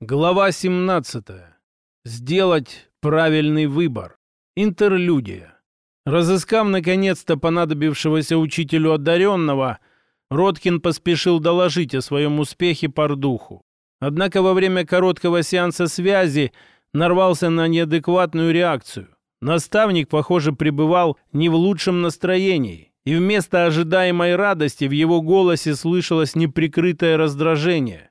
Глава 17. Сделать правильный выбор. Интерлюдия. Разыскав наконец-то понадобившегося учителю одаренного, Роткин поспешил доложить о своем успехе Пардуху. Однако во время короткого сеанса связи нарвался на неадекватную реакцию. Наставник, похоже, пребывал не в лучшем настроении, и вместо ожидаемой радости в его голосе слышалось неприкрытое раздражение.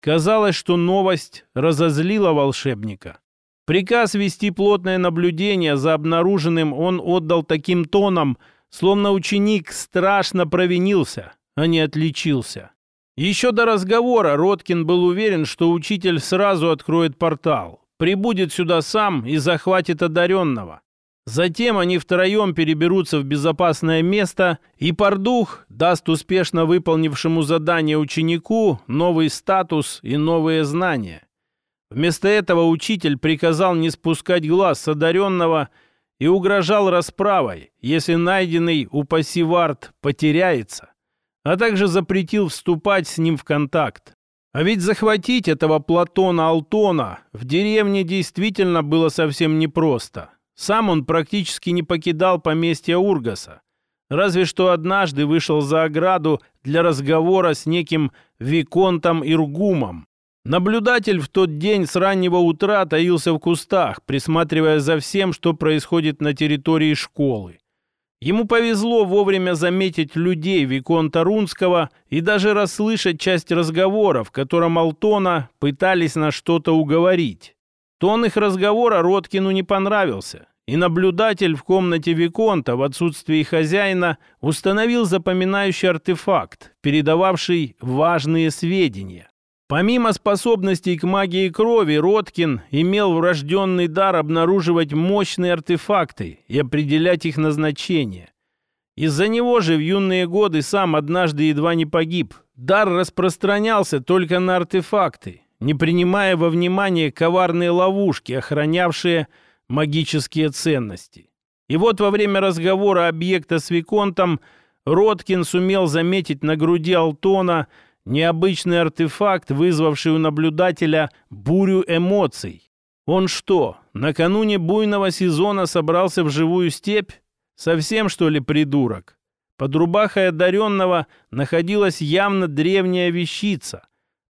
Казалось, что новость разозлила волшебника. Приказ вести плотное наблюдение за обнаруженным он отдал таким тоном, словно ученик страшно провинился, а не отличился. Еще до разговора Роткин был уверен, что учитель сразу откроет портал, прибудет сюда сам и захватит одаренного. Затем они втроем переберутся в безопасное место, и Пардух даст успешно выполнившему задание ученику новый статус и новые знания. Вместо этого учитель приказал не спускать глаз с одаренного и угрожал расправой, если найденный у пассивард потеряется, а также запретил вступать с ним в контакт. А ведь захватить этого Платона Алтона в деревне действительно было совсем непросто. Сам он практически не покидал поместье Ургаса. Разве что однажды вышел за ограду для разговора с неким Виконтом Иргумом. Наблюдатель в тот день с раннего утра таился в кустах, присматривая за всем, что происходит на территории школы. Ему повезло вовремя заметить людей Виконта Рунского и даже расслышать часть разговора, в котором Алтона пытались на что-то уговорить. Тон их разговора Роткину не понравился, и наблюдатель в комнате Виконта в отсутствии хозяина установил запоминающий артефакт, передававший важные сведения. Помимо способностей к магии крови, Роткин имел врожденный дар обнаруживать мощные артефакты и определять их назначение. Из-за него же в юные годы сам однажды едва не погиб. Дар распространялся только на артефакты, не принимая во внимание коварные ловушки, охранявшие магические ценности. И вот во время разговора объекта с Виконтом Роткин сумел заметить на груди Алтона необычный артефакт, вызвавший у наблюдателя бурю эмоций. Он что, накануне буйного сезона собрался в живую степь? Совсем, что ли, придурок? Под рубахой одаренного находилась явно древняя вещица,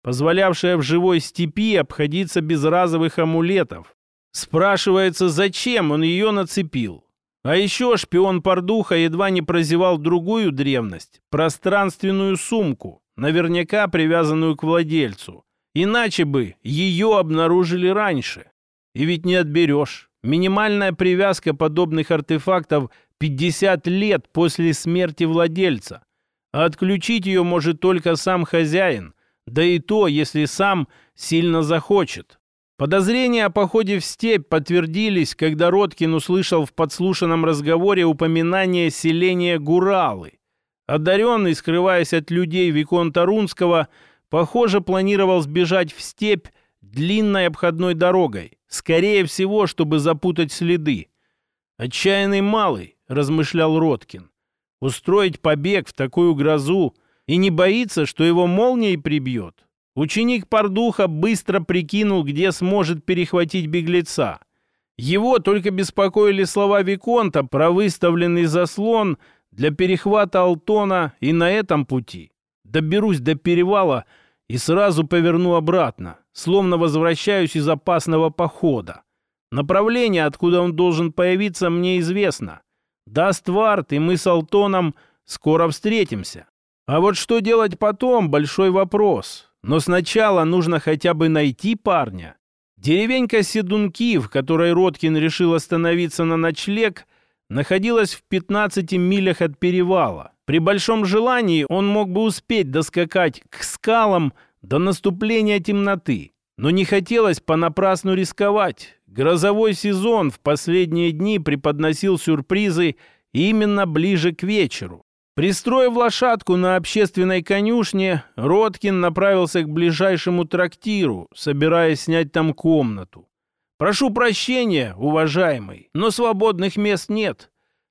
позволявшая в живой степи обходиться без разовых амулетов. Спрашивается, зачем он ее нацепил? А еще шпион Пардуха едва не прозевал другую древность – пространственную сумку, наверняка привязанную к владельцу. Иначе бы ее обнаружили раньше. И ведь не отберешь. Минимальная привязка подобных артефактов 50 лет после смерти владельца. А отключить ее может только сам хозяин, да и то, если сам сильно захочет. Подозрения о походе в степь подтвердились, когда Роткин услышал в подслушанном разговоре упоминание селения Гуралы. Одаренный, скрываясь от людей Виконта Рунского, похоже, планировал сбежать в степь длинной обходной дорогой, скорее всего, чтобы запутать следы. «Отчаянный малый», — размышлял Роткин, — «устроить побег в такую грозу — и не боится, что его молнией прибьет. Ученик Пардуха быстро прикинул, где сможет перехватить беглеца. Его только беспокоили слова Виконта про выставленный заслон для перехвата Алтона и на этом пути. Доберусь до перевала и сразу поверну обратно, словно возвращаюсь из опасного похода. Направление, откуда он должен появиться, мне известно. Даст вард, и мы с Алтоном скоро встретимся. А вот что делать потом – большой вопрос. Но сначала нужно хотя бы найти парня. Деревенька Седунки, в которой Роткин решил остановиться на ночлег, находилась в 15 милях от перевала. При большом желании он мог бы успеть доскакать к скалам до наступления темноты. Но не хотелось понапрасну рисковать. Грозовой сезон в последние дни преподносил сюрпризы именно ближе к вечеру. Пристроив лошадку на общественной конюшне, Роткин направился к ближайшему трактиру, собираясь снять там комнату. «Прошу прощения, уважаемый, но свободных мест нет.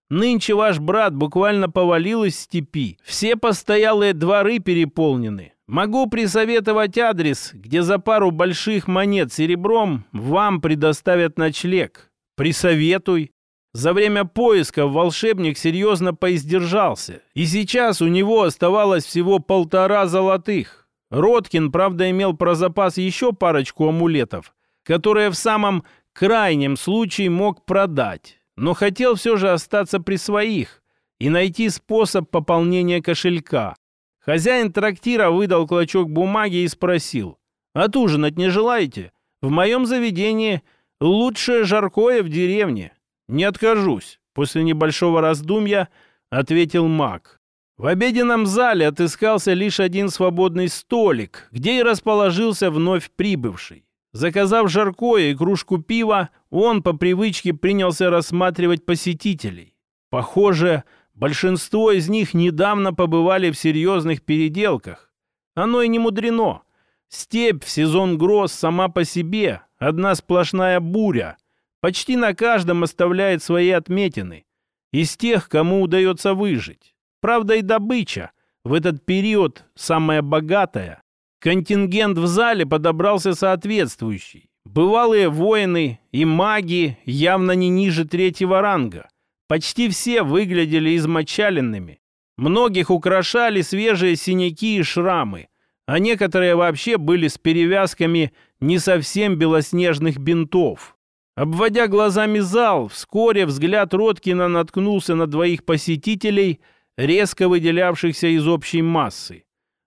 Нынче ваш брат буквально повалил из степи. Все постоялые дворы переполнены. Могу присоветовать адрес, где за пару больших монет серебром вам предоставят ночлег. Присоветуй. За время поиска волшебник серьезно поиздержался, и сейчас у него оставалось всего полтора золотых. Роткин, правда, имел про запас еще парочку амулетов, которые в самом крайнем случае мог продать, но хотел все же остаться при своих и найти способ пополнения кошелька. Хозяин трактира выдал клочок бумаги и спросил, «Отужинать не желаете? В моем заведении лучшее жаркое в деревне». «Не откажусь», — после небольшого раздумья ответил маг. В обеденном зале отыскался лишь один свободный столик, где и расположился вновь прибывший. Заказав жаркое и кружку пива, он по привычке принялся рассматривать посетителей. Похоже, большинство из них недавно побывали в серьезных переделках. Оно и не мудрено. Степь в сезон гроз сама по себе – одна сплошная буря – почти на каждом оставляет свои отметины. Из тех, кому удается выжить. Правда, и добыча в этот период самая богатая. Контингент в зале подобрался соответствующий. Бывалые воины и маги явно не ниже третьего ранга. Почти все выглядели измочаленными. Многих украшали свежие синяки и шрамы, а некоторые вообще были с перевязками не совсем белоснежных бинтов. Обводя глазами зал, вскоре взгляд Роткина наткнулся на двоих посетителей, резко выделявшихся из общей массы.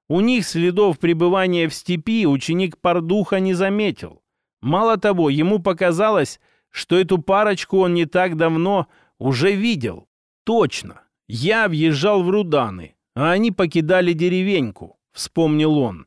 У них следов пребывания в степи ученик Пардуха не заметил. Мало того, ему показалось, что эту парочку он не так давно уже видел. Точно, я въезжал в Руданы, а они покидали деревеньку, вспомнил он.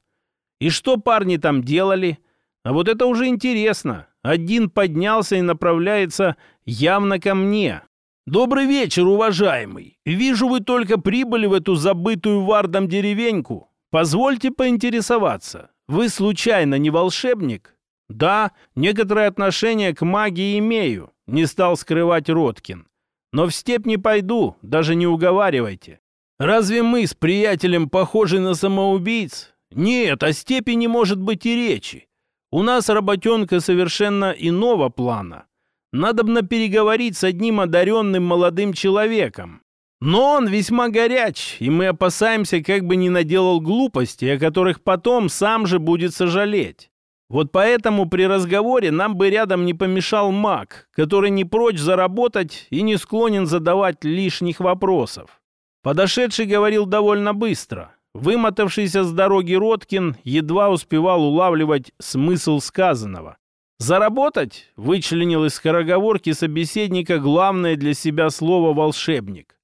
И что парни там делали? А вот это уже интересно. Один поднялся и направляется явно ко мне. «Добрый вечер, уважаемый. Вижу, вы только прибыли в эту забытую вардом деревеньку. Позвольте поинтересоваться. Вы случайно не волшебник?» «Да, некоторое отношение к магии имею», — не стал скрывать Роткин. «Но в степь не пойду, даже не уговаривайте. Разве мы с приятелем похожи на самоубийц? Нет, о степи не может быть и речи. У нас работенка совершенно иного плана. Надобно переговорить с одним одаренным молодым человеком. Но он весьма горяч, и мы опасаемся, как бы не наделал глупости, о которых потом сам же будет сожалеть. Вот поэтому при разговоре нам бы рядом не помешал маг, который не прочь заработать и не склонен задавать лишних вопросов. Подошедший говорил довольно быстро. Вымотавшийся с дороги Роткин едва успевал улавливать смысл сказанного. «Заработать?» — вычленил из скороговорки собеседника главное для себя слово «волшебник».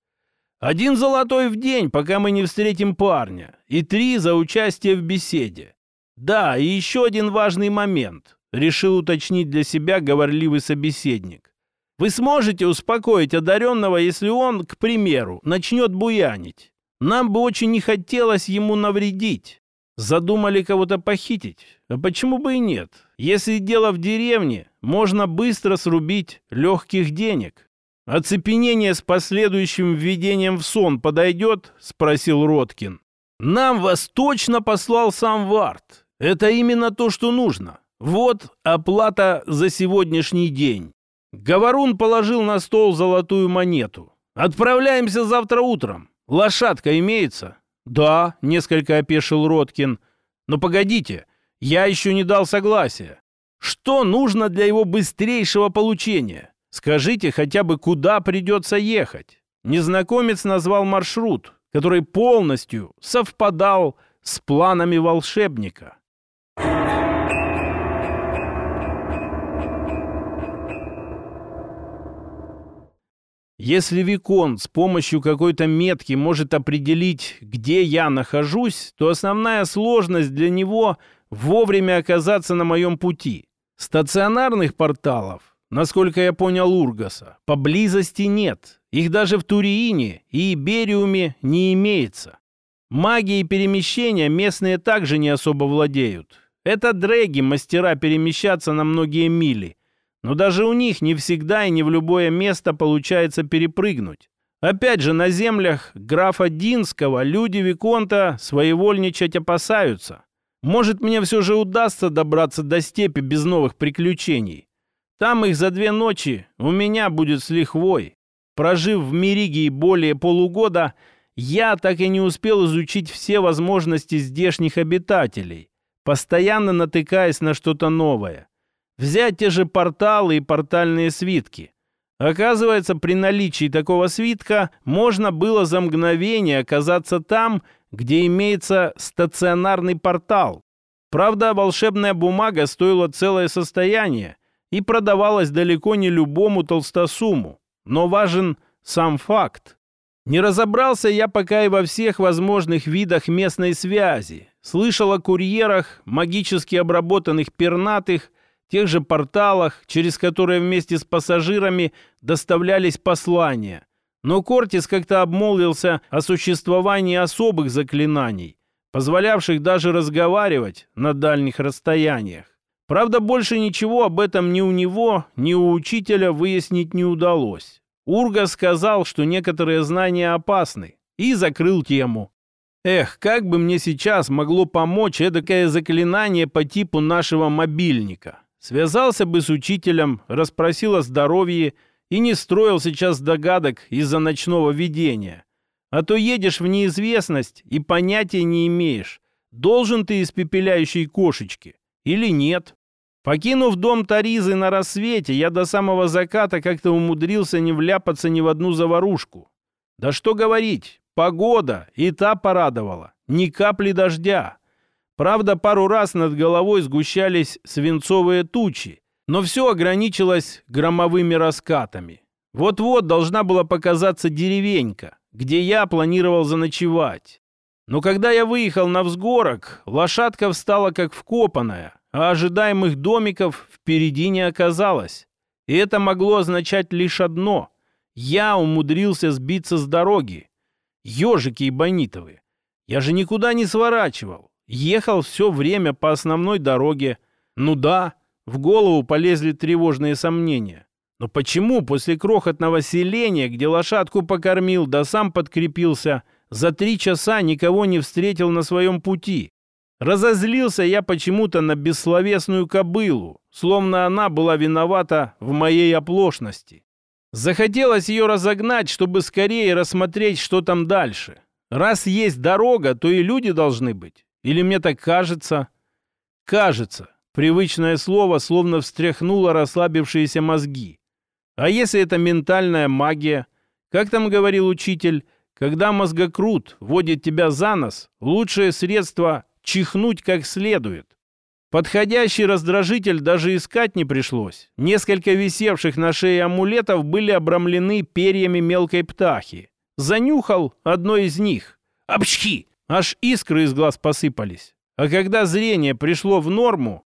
«Один золотой в день, пока мы не встретим парня, и три за участие в беседе. Да, и еще один важный момент», — решил уточнить для себя говорливый собеседник. «Вы сможете успокоить одаренного, если он, к примеру, начнет буянить?» Нам бы очень не хотелось ему навредить. Задумали кого-то похитить? А почему бы и нет? Если дело в деревне, можно быстро срубить легких денег. «Оцепенение с последующим введением в сон подойдет?» — спросил Роткин. «Нам вас точно послал сам Варт. Это именно то, что нужно. Вот оплата за сегодняшний день». Говорун положил на стол золотую монету. «Отправляемся завтра утром. «Лошадка имеется?» «Да», — несколько опешил Роткин. «Но погодите, я еще не дал согласия. Что нужно для его быстрейшего получения? Скажите хотя бы, куда придется ехать?» Незнакомец назвал маршрут, который полностью совпадал с планами волшебника. Если Викон с помощью какой-то метки может определить, где я нахожусь, то основная сложность для него — вовремя оказаться на моем пути. Стационарных порталов, насколько я понял Ургаса, поблизости нет. Их даже в Туриине и Ибериуме не имеется. Магией перемещения местные также не особо владеют. Это дрэги, мастера перемещаться на многие мили. Но даже у них не всегда и не в любое место получается перепрыгнуть. Опять же, на землях графа Динского люди Виконта своевольничать опасаются. Может, мне все же удастся добраться до степи без новых приключений. Там их за две ночи у меня будет с лихвой. Прожив в Меригии более полугода, я так и не успел изучить все возможности здешних обитателей, постоянно натыкаясь на что-то новое. Взять те же порталы и портальные свитки. Оказывается, при наличии такого свитка можно было за мгновение оказаться там, где имеется стационарный портал. Правда, волшебная бумага стоила целое состояние и продавалась далеко не любому толстосуму. Но важен сам факт. Не разобрался я пока и во всех возможных видах местной связи. Слышал о курьерах, магически обработанных пернатых тех же порталах, через которые вместе с пассажирами доставлялись послания. Но Кортис как-то обмолвился о существовании особых заклинаний, позволявших даже разговаривать на дальних расстояниях. Правда, больше ничего об этом ни у него, ни у учителя выяснить не удалось. Урга сказал, что некоторые знания опасны, и закрыл тему. Эх, как бы мне сейчас могло помочь эдакое заклинание по типу нашего мобильника. Связался бы с учителем, расспросил о здоровье и не строил сейчас догадок из-за ночного видения. А то едешь в неизвестность и понятия не имеешь, должен ты испепеляющей кошечки или нет. Покинув дом Таризы на рассвете, я до самого заката как-то умудрился не вляпаться ни в одну заварушку. Да что говорить, погода и та порадовала, ни капли дождя. Правда, пару раз над головой сгущались свинцовые тучи, но все ограничилось громовыми раскатами. Вот-вот должна была показаться деревенька, где я планировал заночевать. Но когда я выехал на взгорок, лошадка встала как вкопанная, а ожидаемых домиков впереди не оказалось. И это могло означать лишь одно. Я умудрился сбиться с дороги. Ежики и бонитовые. Я же никуда не сворачивал. Ехал все время по основной дороге. Ну да, в голову полезли тревожные сомнения. Но почему после крохотного селения, где лошадку покормил, да сам подкрепился, за три часа никого не встретил на своем пути? Разозлился я почему-то на бессловесную кобылу, словно она была виновата в моей оплошности. Захотелось ее разогнать, чтобы скорее рассмотреть, что там дальше. Раз есть дорога, то и люди должны быть. Или мне так кажется? Кажется. Привычное слово словно встряхнуло расслабившиеся мозги. А если это ментальная магия? Как там говорил учитель, когда мозгокрут водит тебя за нос, лучшее средство — чихнуть как следует. Подходящий раздражитель даже искать не пришлось. Несколько висевших на шее амулетов были обрамлены перьями мелкой птахи. Занюхал одно из них. «Обчхи!» Аж искры из глаз посыпались. А когда зрение пришло в норму,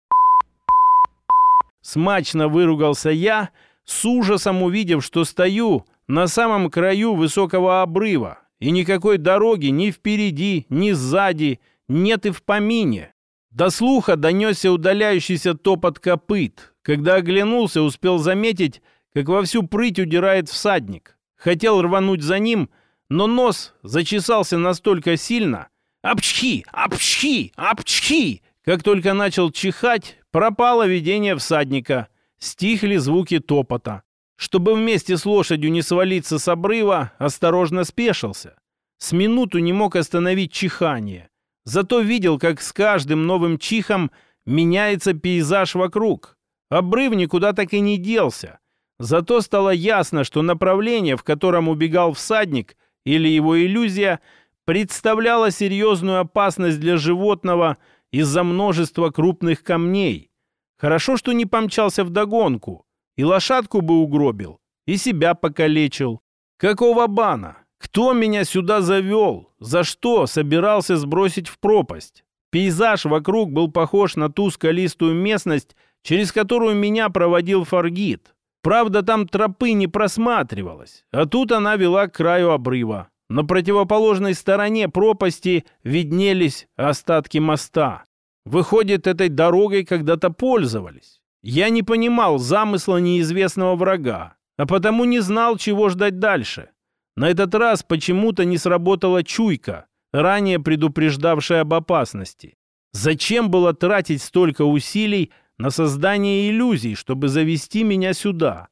смачно выругался я, с ужасом увидев, что стою на самом краю высокого обрыва, и никакой дороги ни впереди, ни сзади нет и в помине. До слуха донесся удаляющийся топот копыт. Когда оглянулся, успел заметить, как во всю прыть удирает всадник. Хотел рвануть за ним — но нос зачесался настолько сильно. «Апчхи! Апчхи! Апчхи!» Как только начал чихать, пропало видение всадника. Стихли звуки топота. Чтобы вместе с лошадью не свалиться с обрыва, осторожно спешился. С минуту не мог остановить чихание. Зато видел, как с каждым новым чихом меняется пейзаж вокруг. Обрыв никуда так и не делся. Зато стало ясно, что направление, в котором убегал всадник, или его иллюзия представляла серьезную опасность для животного из-за множества крупных камней. Хорошо, что не помчался в догонку, и лошадку бы угробил, и себя покалечил. Какого бана? Кто меня сюда завел? За что собирался сбросить в пропасть? Пейзаж вокруг был похож на ту скалистую местность, через которую меня проводил Фаргит. Правда, там тропы не просматривалось, а тут она вела к краю обрыва. На противоположной стороне пропасти виднелись остатки моста. Выходит, этой дорогой когда-то пользовались. Я не понимал замысла неизвестного врага, а потому не знал, чего ждать дальше. На этот раз почему-то не сработала чуйка, ранее предупреждавшая об опасности. Зачем было тратить столько усилий на создание иллюзий, чтобы завести меня сюда?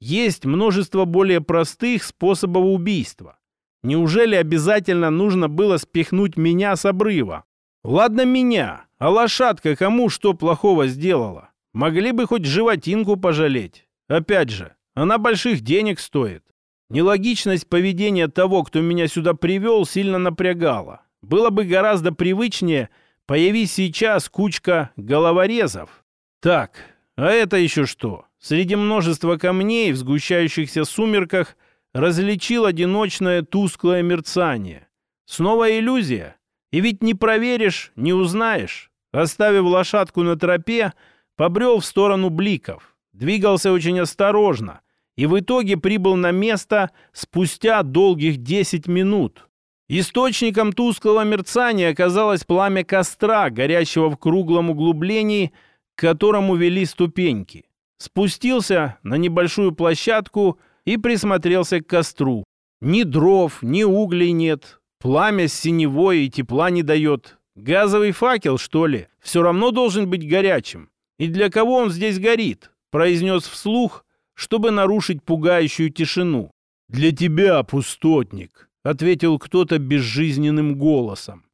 Есть множество более простых способов убийства. Неужели обязательно нужно было спихнуть меня с обрыва? Ладно меня, а лошадка кому что плохого сделала? Могли бы хоть животинку пожалеть. Опять же, она больших денег стоит. Нелогичность поведения того, кто меня сюда привел, сильно напрягала. Было бы гораздо привычнее появись сейчас кучка головорезов. Так, а это еще что? Среди множества камней в сгущающихся сумерках различил одиночное тусклое мерцание. Снова иллюзия? И ведь не проверишь, не узнаешь. Оставив лошадку на тропе, побрел в сторону бликов. Двигался очень осторожно и в итоге прибыл на место спустя долгих 10 минут. Источником тусклого мерцания оказалось пламя костра, горящего в круглом углублении, которому вели ступеньки. Спустился на небольшую площадку и присмотрелся к костру. Ни дров, ни углей нет, Пламя с синевой и тепла не дает. Газовый факел, что ли? Все равно должен быть горячим. И для кого он здесь горит? Произнес вслух, чтобы нарушить пугающую тишину. «Для тебя, пустотник», — ответил кто-то безжизненным голосом.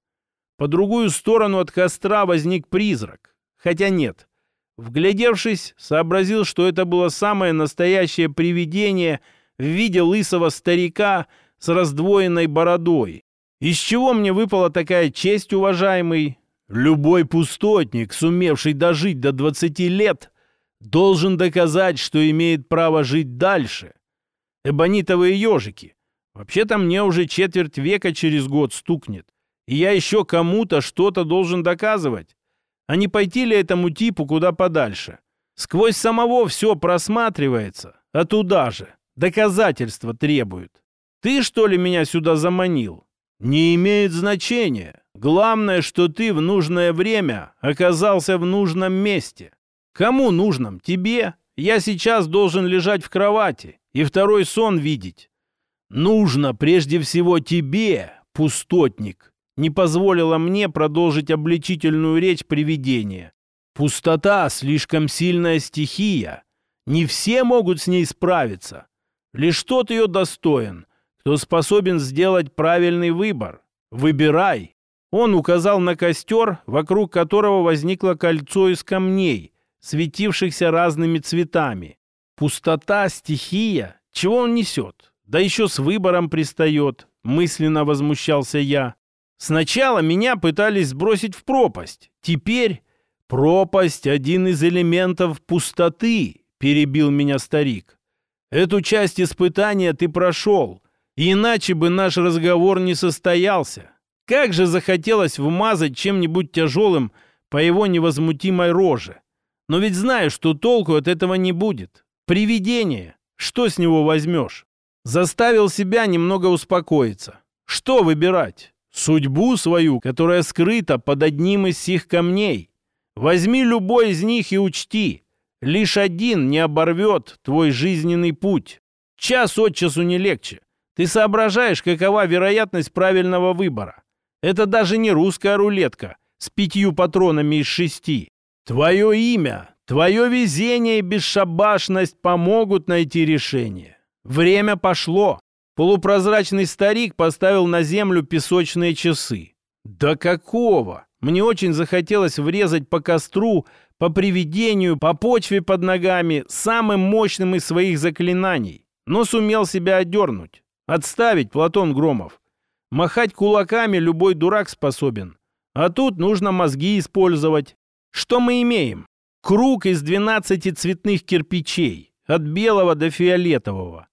По другую сторону от костра возник призрак. Хотя нет. Вглядевшись, сообразил, что это было самое настоящее привидение в виде лысого старика с раздвоенной бородой, из чего мне выпала такая честь, уважаемый? Любой пустотник, сумевший дожить до 20 лет, должен доказать, что имеет право жить дальше. Эбонитовые ежики. Вообще-то мне уже четверть века через год стукнет. И я еще кому-то что-то должен доказывать. А не пойти ли этому типу куда подальше? Сквозь самого все просматривается, а туда же. Доказательства требуют. Ты, что ли, меня сюда заманил? не имеет значения. Главное, что ты в нужное время оказался в нужном месте. Кому нужном? Тебе? Я сейчас должен лежать в кровати и второй сон видеть. Нужно прежде всего тебе, пустотник, не позволила мне продолжить обличительную речь привидения. Пустота — слишком сильная стихия. Не все могут с ней справиться. Лишь тот ее достоин — кто способен сделать правильный выбор. Выбирай. Он указал на костер, вокруг которого возникло кольцо из камней, светившихся разными цветами. Пустота, стихия. Чего он несет? Да еще с выбором пристает, мысленно возмущался я. Сначала меня пытались сбросить в пропасть. Теперь пропасть — один из элементов пустоты, перебил меня старик. Эту часть испытания ты прошел, Иначе бы наш разговор не состоялся. Как же захотелось вмазать чем-нибудь тяжелым по его невозмутимой роже. Но ведь знаю, что толку от этого не будет. Привидение. Что с него возьмешь? Заставил себя немного успокоиться. Что выбирать? Судьбу свою, которая скрыта под одним из сих камней. Возьми любой из них и учти. Лишь один не оборвет твой жизненный путь. Час от часу не легче. Ты соображаешь, какова вероятность правильного выбора? Это даже не русская рулетка с пятью патронами из шести. Твое имя, твое везение и бесшабашность помогут найти решение. Время пошло. Полупрозрачный старик поставил на землю песочные часы. Да какого? Мне очень захотелось врезать по костру, по привидению, по почве под ногами, самым мощным из своих заклинаний, но сумел себя одернуть. Отставить, Платон Громов. Махать кулаками любой дурак способен. А тут нужно мозги использовать. Что мы имеем? Круг из 12 цветных кирпичей, от белого до фиолетового.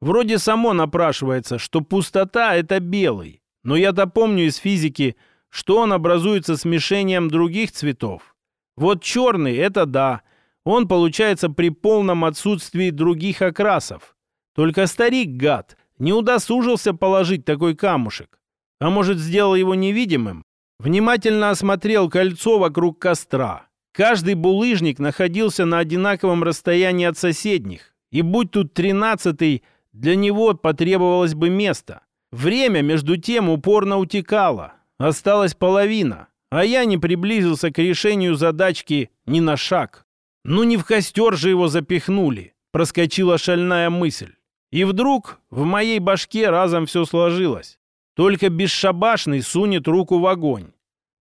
Вроде само напрашивается, что пустота — это белый. Но я-то помню из физики, что он образуется смешением других цветов. Вот черный — это да. Он получается при полном отсутствии других окрасов. Только старик, гад, не удосужился положить такой камушек. А может, сделал его невидимым? Внимательно осмотрел кольцо вокруг костра. Каждый булыжник находился на одинаковом расстоянии от соседних. И будь тут тринадцатый, для него потребовалось бы место. Время, между тем, упорно утекало. Осталась половина, а я не приблизился к решению задачки ни на шаг. Ну не в костер же его запихнули, проскочила шальная мысль. И вдруг в моей башке разом все сложилось. Только бесшабашный сунет руку в огонь.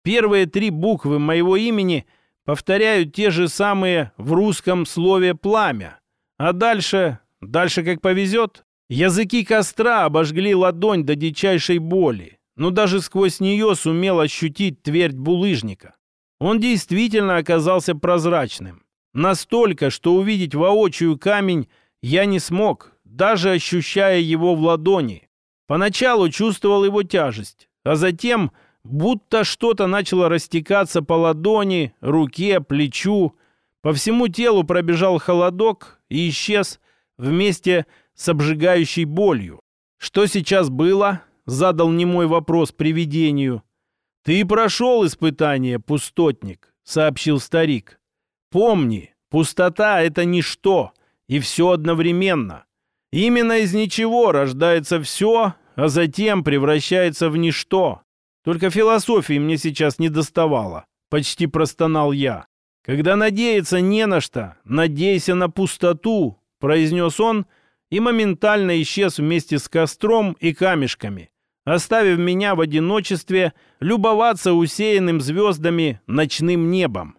Первые три буквы моего имени повторяют те же самые в русском слове «пламя». А дальше, дальше как повезет, языки костра обожгли ладонь до дичайшей боли, но даже сквозь нее сумел ощутить твердь булыжника. Он действительно оказался прозрачным. Настолько, что увидеть воочию камень я не смог, даже ощущая его в ладони. Поначалу чувствовал его тяжесть, а затем будто что-то начало растекаться по ладони, руке, плечу. По всему телу пробежал холодок и исчез вместе с обжигающей болью. Что сейчас было? Задал немой вопрос привидению. «Ты прошел испытание, пустотник», — сообщил старик. «Помни, пустота — это ничто, и все одновременно. Именно из ничего рождается все, а затем превращается в ничто. Только философии мне сейчас не доставало. Почти простонал я. Когда надеяться не на что, надейся на пустоту, произнес он и моментально исчез вместе с костром и камешками, оставив меня в одиночестве любоваться усеянным звездами ночным небом.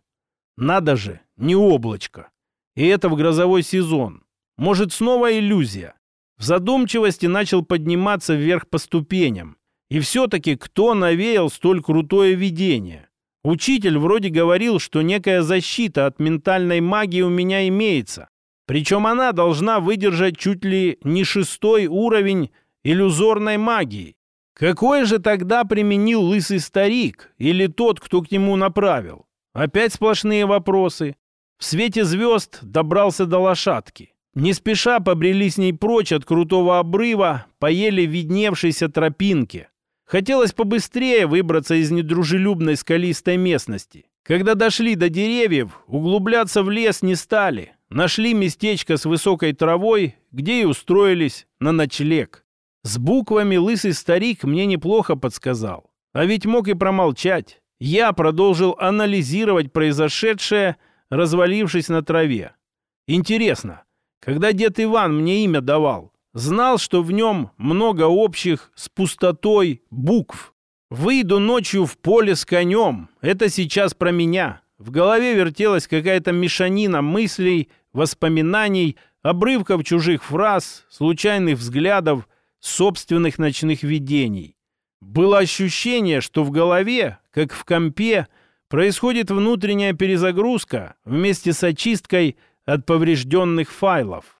Надо же, не облачко. И это в грозовой сезон. Может, снова иллюзия? В задумчивости начал подниматься вверх по ступеням. И все-таки кто навеял столь крутое видение? Учитель вроде говорил, что некая защита от ментальной магии у меня имеется. Причем она должна выдержать чуть ли не шестой уровень иллюзорной магии. Какой же тогда применил лысый старик или тот, кто к нему направил? Опять сплошные вопросы. В свете звезд добрался до лошадки. Не спеша побрели с ней прочь от крутого обрыва, поели видневшейся тропинки. Хотелось побыстрее выбраться из недружелюбной скалистой местности. Когда дошли до деревьев, углубляться в лес не стали. Нашли местечко с высокой травой, где и устроились на ночлег. С буквами лысый старик мне неплохо подсказал. А ведь мог и промолчать. Я продолжил анализировать произошедшее, развалившись на траве. Интересно, когда дед Иван мне имя давал, знал, что в нем много общих с пустотой букв. Выйду ночью в поле с конем. Это сейчас про меня. В голове вертелась какая-то мешанина мыслей, воспоминаний, обрывков чужих фраз, случайных взглядов, собственных ночных видений. Было ощущение, что в голове, как в компе, происходит внутренняя перезагрузка вместе с очисткой от поврежденных файлов.